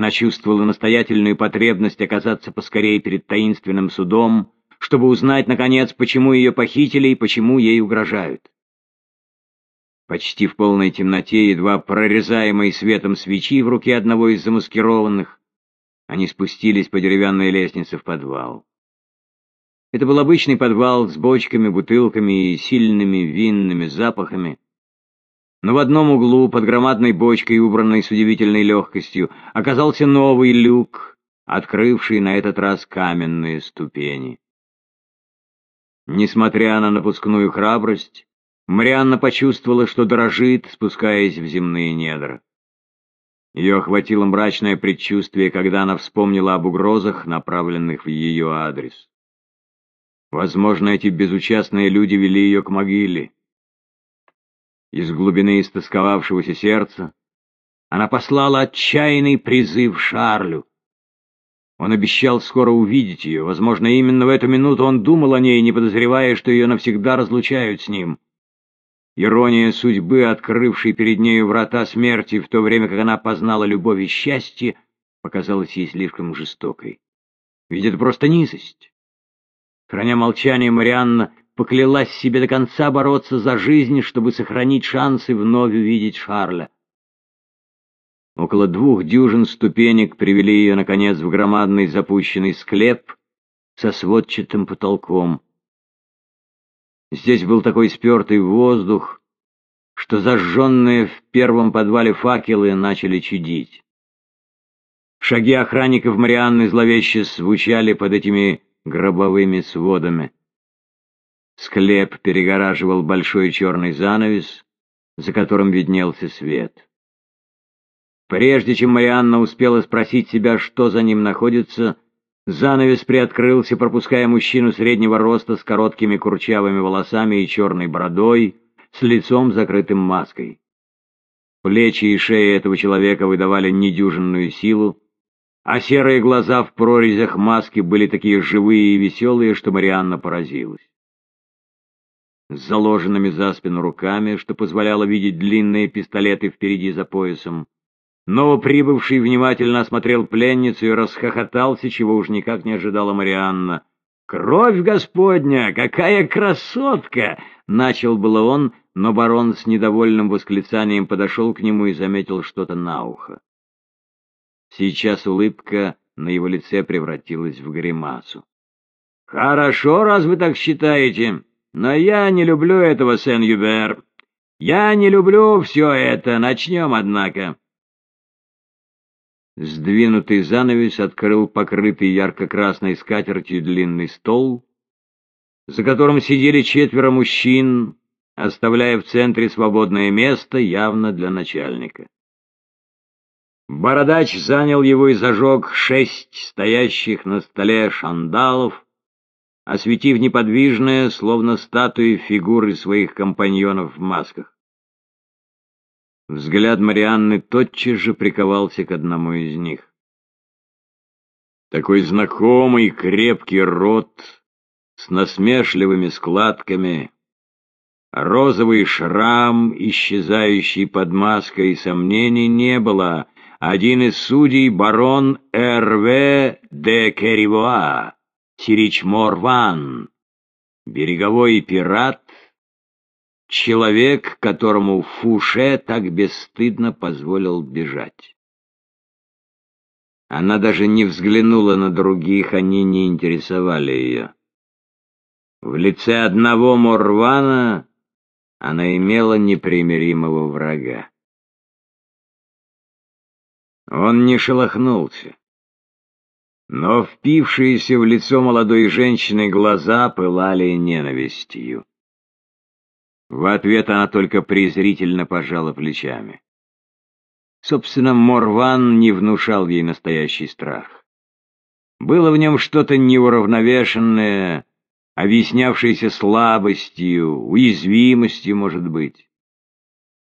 Она чувствовала настоятельную потребность оказаться поскорее перед таинственным судом, чтобы узнать, наконец, почему ее похитили и почему ей угрожают. Почти в полной темноте, едва прорезаемой светом свечи в руке одного из замаскированных, они спустились по деревянной лестнице в подвал. Это был обычный подвал с бочками, бутылками и сильными винными запахами. Но в одном углу, под громадной бочкой, убранной с удивительной легкостью, оказался новый люк, открывший на этот раз каменные ступени. Несмотря на напускную храбрость, Марианна почувствовала, что дрожит, спускаясь в земные недра. Ее охватило мрачное предчувствие, когда она вспомнила об угрозах, направленных в ее адрес. Возможно, эти безучастные люди вели ее к могиле. Из глубины истосковавшегося сердца она послала отчаянный призыв Шарлю. Он обещал скоро увидеть ее. Возможно, именно в эту минуту он думал о ней, не подозревая, что ее навсегда разлучают с ним. Ирония судьбы, открывшей перед нею врата смерти, в то время как она познала любовь и счастье, показалась ей слишком жестокой. Ведь это просто низость. Храня молчание, Марианна поклялась себе до конца бороться за жизнь, чтобы сохранить шансы вновь увидеть Шарля. Около двух дюжин ступенек привели ее, наконец, в громадный запущенный склеп со сводчатым потолком. Здесь был такой спертый воздух, что зажженные в первом подвале факелы начали чудить. Шаги охранников Марианны зловеще звучали под этими гробовыми сводами. Склеп перегораживал большой черный занавес, за которым виднелся свет. Прежде чем Марианна успела спросить себя, что за ним находится, занавес приоткрылся, пропуская мужчину среднего роста с короткими курчавыми волосами и черной бородой, с лицом закрытым маской. Плечи и шеи этого человека выдавали недюжинную силу, а серые глаза в прорезях маски были такие живые и веселые, что Марианна поразилась. С заложенными за спину руками, что позволяло видеть длинные пистолеты впереди за поясом, новоприбывший внимательно осмотрел пленницу и расхохотался, чего уж никак не ожидала Марианна. «Кровь Господня! Какая красотка!» — начал было он, но барон с недовольным восклицанием подошел к нему и заметил что-то на ухо. Сейчас улыбка на его лице превратилась в гримасу. «Хорошо, раз вы так считаете, но я не люблю этого, Сен-Юбер. Я не люблю все это. Начнем, однако». Сдвинутый занавес открыл покрытый ярко-красной скатертью длинный стол, за которым сидели четверо мужчин, оставляя в центре свободное место явно для начальника. Бородач занял его и зажег шесть стоящих на столе шандалов, осветив неподвижные, словно статуи, фигуры своих компаньонов в масках. Взгляд Марианны тотчас же приковался к одному из них. Такой знакомый крепкий рот с насмешливыми складками, розовый шрам, исчезающий под маской, сомнений не было — один из судей барон Р.В. де Керивоа, Сиричмор-Ван, береговой пират, человек, которому Фуше так бесстыдно позволил бежать. Она даже не взглянула на других, они не интересовали ее. В лице одного Морвана она имела непримиримого врага. Он не шелохнулся. Но впившиеся в лицо молодой женщины глаза пылали ненавистью. В ответ она только презрительно пожала плечами. Собственно, Морван не внушал ей настоящий страх. Было в нем что-то неуравновешенное, объяснявшееся слабостью, уязвимостью, может быть.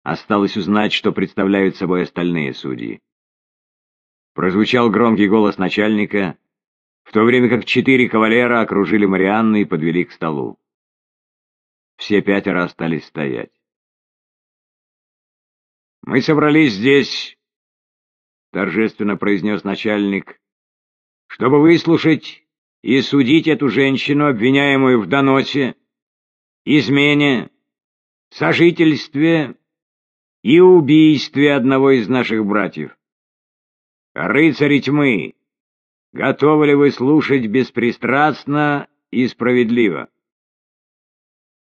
Осталось узнать, что представляют собой остальные судьи. Прозвучал громкий голос начальника, в то время как четыре кавалера окружили Марианну и подвели к столу. Все пятеро остались стоять. «Мы собрались здесь торжественно произнес начальник, — «чтобы выслушать и судить эту женщину, обвиняемую в доносе, измене, сожительстве и убийстве одного из наших братьев. Рыцари тьмы, готовы ли вы слушать беспристрастно и справедливо?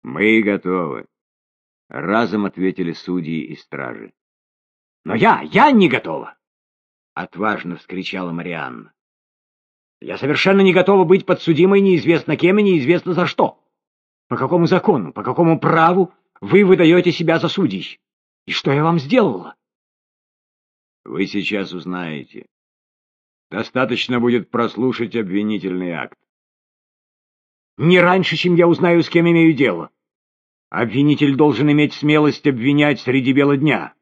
Мы готовы, — разом ответили судьи и стражи. Но я, я не готова! — отважно вскричала Марианна. Я совершенно не готова быть подсудимой неизвестно кем и неизвестно за что. По какому закону, по какому праву вы выдаете себя за судей? И что я вам сделала? Вы сейчас узнаете. Достаточно будет прослушать обвинительный акт. Не раньше, чем я узнаю, с кем имею дело. Обвинитель должен иметь смелость обвинять среди бела дня.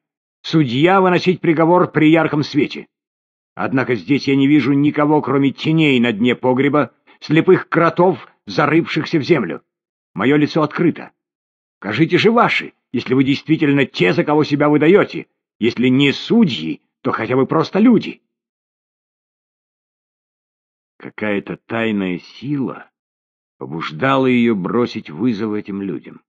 Судья выносить приговор при ярком свете. Однако здесь я не вижу никого, кроме теней на дне погреба, слепых кротов, зарывшихся в землю. Мое лицо открыто. Кажите же ваши, если вы действительно те, за кого себя выдаете. Если не судьи, то хотя бы просто люди. Какая-то тайная сила побуждала ее бросить вызов этим людям.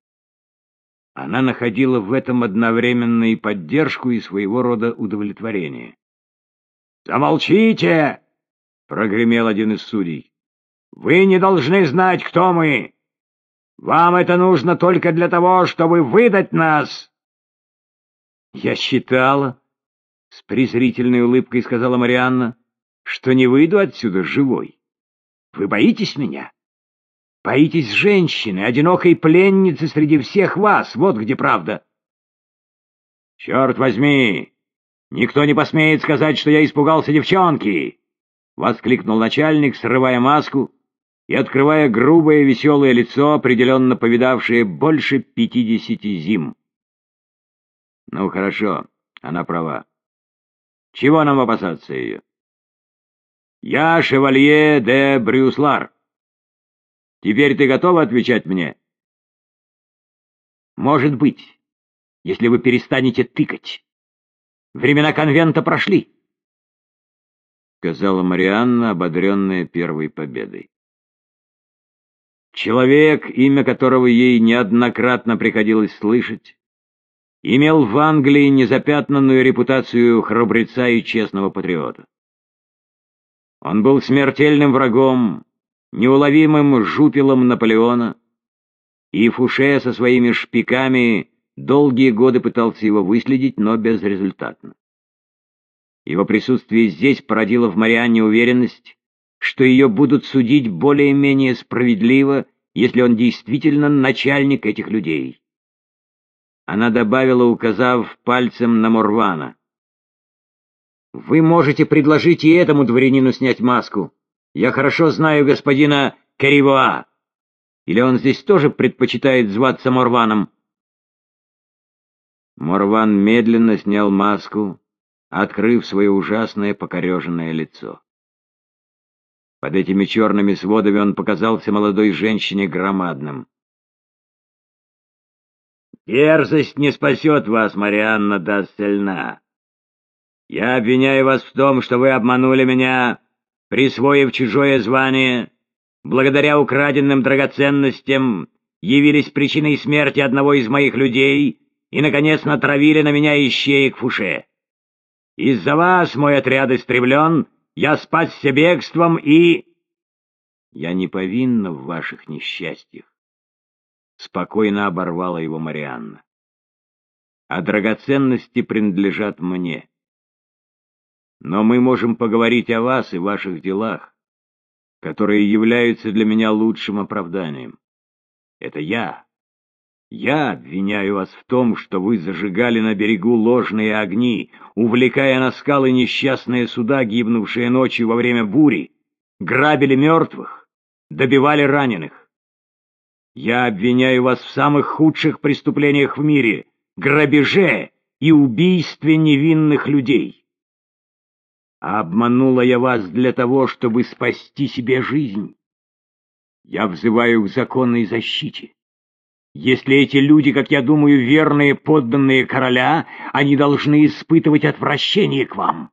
Она находила в этом одновременно и поддержку, и своего рода удовлетворение. «Замолчите!» — прогремел один из судей. «Вы не должны знать, кто мы! Вам это нужно только для того, чтобы выдать нас!» «Я считала, — с презрительной улыбкой сказала Марианна, — что не выйду отсюда живой. Вы боитесь меня? Боитесь женщины, одинокой пленницы среди всех вас, вот где правда!» «Черт возьми! Никто не посмеет сказать, что я испугался девчонки!» — воскликнул начальник, срывая маску и открывая грубое веселое лицо, определенно повидавшее больше пятидесяти зим. Ну, хорошо, она права. Чего нам опасаться ее? Я шевалье де Брюслар. Теперь ты готова отвечать мне? Может быть, если вы перестанете тыкать. Времена конвента прошли, — сказала Марианна, ободренная первой победой. Человек, имя которого ей неоднократно приходилось слышать, имел в Англии незапятнанную репутацию храбреца и честного патриота. Он был смертельным врагом, неуловимым жупелом Наполеона, и Фуше со своими шпиками долгие годы пытался его выследить, но безрезультатно. Его присутствие здесь породило в Марианне уверенность, что ее будут судить более-менее справедливо, если он действительно начальник этих людей. Она добавила, указав пальцем на Морвана. «Вы можете предложить и этому дворянину снять маску. Я хорошо знаю господина Каривоа. Или он здесь тоже предпочитает зваться Морваном?» Морван медленно снял маску, открыв свое ужасное покореженное лицо. Под этими черными сводами он показался молодой женщине громадным. «Дерзость не спасет вас, Марианна Дассельна. Я обвиняю вас в том, что вы обманули меня, присвоив чужое звание, благодаря украденным драгоценностям, явились причиной смерти одного из моих людей и, наконец, натравили на меня ищеек Фуше. Из-за вас мой отряд истреблен, я спасся бегством и... Я не повинна в ваших несчастьях. Спокойно оборвала его Марианна. А драгоценности принадлежат мне. Но мы можем поговорить о вас и ваших делах, которые являются для меня лучшим оправданием. Это я, я обвиняю вас в том, что вы зажигали на берегу ложные огни, увлекая на скалы несчастные суда, гибнувшие ночью во время бури, грабили мертвых, добивали раненых. Я обвиняю вас в самых худших преступлениях в мире, грабеже и убийстве невинных людей. Обманула я вас для того, чтобы спасти себе жизнь. Я взываю к законной защите. Если эти люди, как я думаю, верные подданные короля, они должны испытывать отвращение к вам.